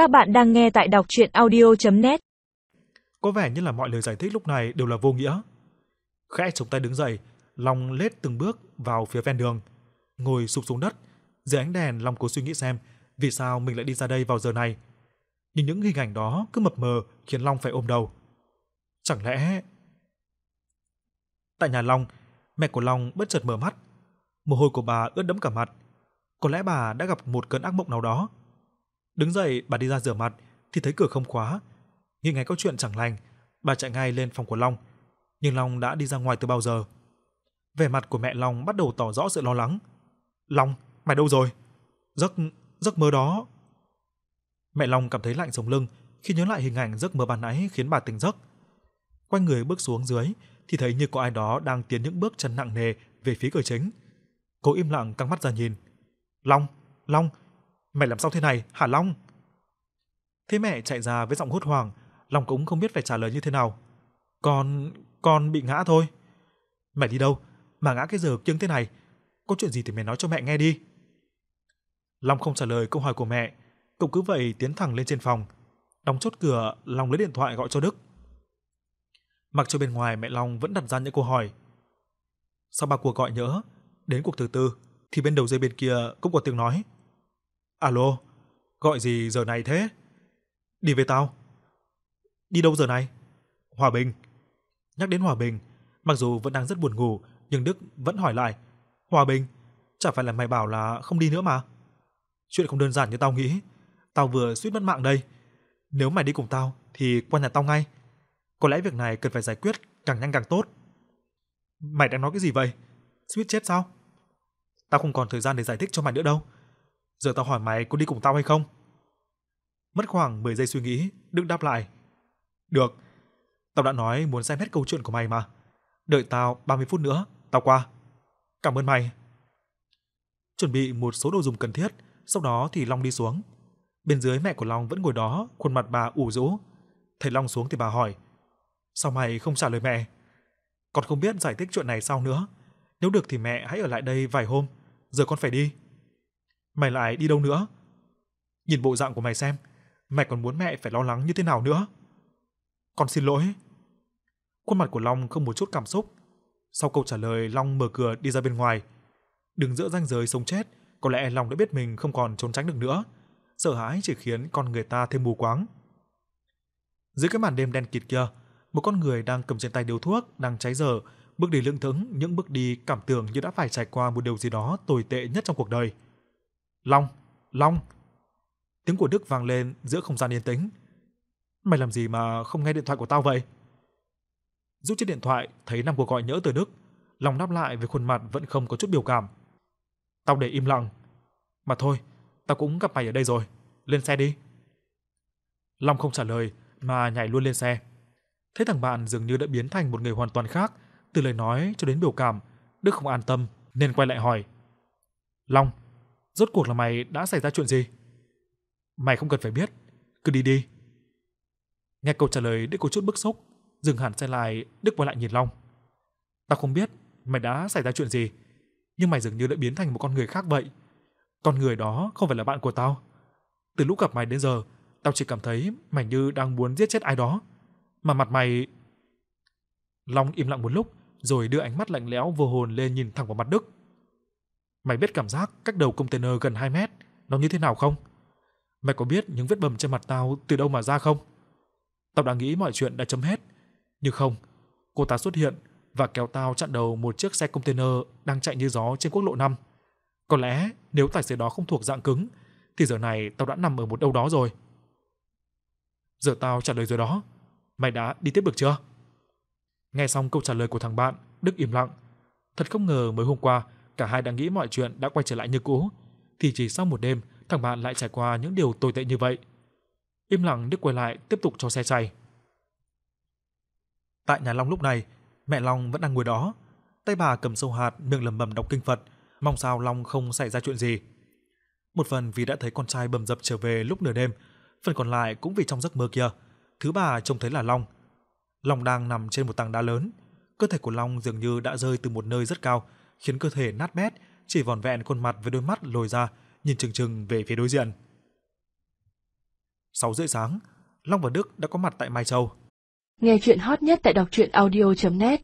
Các bạn đang nghe tại đọc chuyện audio.net Có vẻ như là mọi lời giải thích lúc này đều là vô nghĩa. Khẽ chống tay đứng dậy, Long lết từng bước vào phía ven đường, ngồi sụp xuống đất. Dưới ánh đèn, Long cố suy nghĩ xem vì sao mình lại đi ra đây vào giờ này. Nhưng những hình ảnh đó cứ mập mờ khiến Long phải ôm đầu. Chẳng lẽ... Tại nhà Long, mẹ của Long bất chợt mở mắt. Mồ hôi của bà ướt đẫm cả mặt. Có lẽ bà đã gặp một cơn ác mộng nào đó. Đứng dậy, bà đi ra rửa mặt thì thấy cửa không khóa. Nghĩ ngay có chuyện chẳng lành, bà chạy ngay lên phòng của Long. Nhưng Long đã đi ra ngoài từ bao giờ. Vẻ mặt của mẹ Long bắt đầu tỏ rõ sự lo lắng. "Long, mày đâu rồi?" "Giấc giấc mơ đó." Mẹ Long cảm thấy lạnh sống lưng khi nhớ lại hình ảnh giấc mơ ban nãy khiến bà tỉnh giấc. Quay người bước xuống dưới thì thấy như có ai đó đang tiến những bước chân nặng nề về phía cửa chính. Cô im lặng căng mắt ra nhìn. "Long, Long, mày làm sao thế này, hả Long?" Thế mẹ chạy ra với giọng hốt hoảng, Long cũng không biết phải trả lời như thế nào. "Con, con bị ngã thôi." "Mày đi đâu? Mà ngã cái giờ kiêng thế này? Có chuyện gì thì mày nói cho mẹ nghe đi." Long không trả lời câu hỏi của mẹ, cậu cứ vậy tiến thẳng lên trên phòng. Đóng chốt cửa, Long lấy điện thoại gọi cho Đức. Mặc cho bên ngoài mẹ Long vẫn đặt ra những câu hỏi. Sau ba cuộc gọi nhỡ, đến cuộc thứ tư thì bên đầu dây bên kia cũng có tiếng nói. "Alo, gọi gì giờ này thế?" "Đi với tao." "Đi đâu giờ này?" "Hòa Bình." Nhắc đến Hòa Bình, mặc dù vẫn đang rất buồn ngủ, nhưng Đức vẫn hỏi lại, "Hòa Bình, chả phải là mày bảo là không đi nữa mà?" "Chuyện không đơn giản như tao nghĩ, tao vừa suýt mất mạng đây. Nếu mày đi cùng tao thì qua nhà tao ngay. Có lẽ việc này cần phải giải quyết càng nhanh càng tốt." "Mày đang nói cái gì vậy? Suýt chết sao?" "Tao không còn thời gian để giải thích cho mày nữa đâu. Giờ tao hỏi mày có đi cùng tao hay không?" Mất khoảng 10 giây suy nghĩ, Đức đáp lại, "Được, tao đã nói muốn xem hết câu chuyện của mày mà. Đợi tao 30 phút nữa, tao qua. Cảm ơn mày." Chuẩn bị một số đồ dùng cần thiết, sau đó thì Long đi xuống. Bên dưới mẹ của Long vẫn ngồi đó, khuôn mặt bà ủ rũ. Thấy Long xuống thì bà hỏi: "Sao mày không trả lời mẹ? Con không biết giải thích chuyện này sau nữa. Nếu được thì mẹ hãy ở lại đây vài hôm, giờ con phải đi." "Mày lại đi đâu nữa? Nhìn bộ dạng của mày xem, mày còn muốn mẹ phải lo lắng như thế nào nữa?" "Con xin lỗi." Khuôn mặt của Long không một chút cảm xúc. Sau câu trả lời, Long mở cửa đi ra bên ngoài. Đứng giữa ranh giới sống chết, có lẽ Long đã biết mình không còn trốn tránh được nữa. Sợ hãi chỉ khiến con người ta thêm mù quáng. Dưới cái màn đêm đen kịt kia, một con người đang cầm trên tay điếu thuốc, đang cháy dở, bước đi lững thững, những bước đi cảm tưởng như đã phải trải qua một điều gì đó tồi tệ nhất trong cuộc đời. Long, Long. Tiếng của Đức vang lên giữa không gian yên tĩnh. Mày làm gì mà không nghe điện thoại của tao vậy? Rút chiếc điện thoại, thấy năm cuộc gọi nhỡ từ Đức, Long đáp lại với khuôn mặt vẫn không có chút biểu cảm. Tao để im lặng. Mà thôi, tao cũng gặp mày ở đây rồi, lên xe đi. Long không trả lời mà nhảy luôn lên xe. Thấy thằng bạn dường như đã biến thành một người hoàn toàn khác, từ lời nói cho đến biểu cảm, Đức không an tâm nên quay lại hỏi. Long, rốt cuộc là mày đã xảy ra chuyện gì? Mày không cần phải biết, cứ đi đi. Nghe câu trả lời Đức có chút bức xúc, dừng hẳn xe lại, Đức quay lại nhìn Long. Tao không biết mày đã xảy ra chuyện gì, nhưng mày dường như đã biến thành một con người khác vậy. Con người đó không phải là bạn của tao. Từ lúc gặp mày đến giờ, tao chỉ cảm thấy mày như đang muốn giết chết ai đó. Mà mặt mày... Long im lặng một lúc, rồi đưa ánh mắt lạnh lẽo vô hồn lên nhìn thẳng vào mặt Đức. Mày biết cảm giác cách đầu container gần 2 mét, nó như thế nào không? Mày có biết những vết bầm trên mặt tao từ đâu mà ra không? Tao đã nghĩ mọi chuyện đã chấm hết, nhưng không, cô ta xuất hiện và kéo tao chặn đầu một chiếc xe container đang chạy như gió trên quốc lộ 5. Có lẽ nếu tài xế đó không thuộc dạng cứng thì giờ này tao đã nằm ở một đâu đó rồi. Giờ tao trả lời rồi đó, mày đã đi tiếp được chưa? Nghe xong câu trả lời của thằng bạn, Đức im lặng. Thật không ngờ mới hôm qua cả hai đã nghĩ mọi chuyện đã quay trở lại như cũ, thì chỉ sau một đêm thằng bạn lại trải qua những điều tồi tệ như vậy. Im lặng Đức quay lại tiếp tục cho xe chạy. Tại nhà Long lúc này, mẹ Long vẫn đang ngồi đó, tay bà cầm sâu hạt, miệng lẩm bẩm đọc kinh Phật, mong sao Long không xảy ra chuyện gì. Một phần vì đã thấy con trai bầm dập trở về lúc nửa đêm, phần còn lại cũng vì trong giấc mơ kia, thứ bà trông thấy là Long. Long đang nằm trên một tảng đá lớn, cơ thể của Long dường như đã rơi từ một nơi rất cao, khiến cơ thể nát bét, chỉ vòn vẹn khuôn mặt với đôi mắt lồi ra, nhìn chừng chừng về phía đối diện. 6 rưỡi sáng, Long và Đức đã có mặt tại Mai Châu. Nghe chuyện hot nhất tại đọc truyện audio.net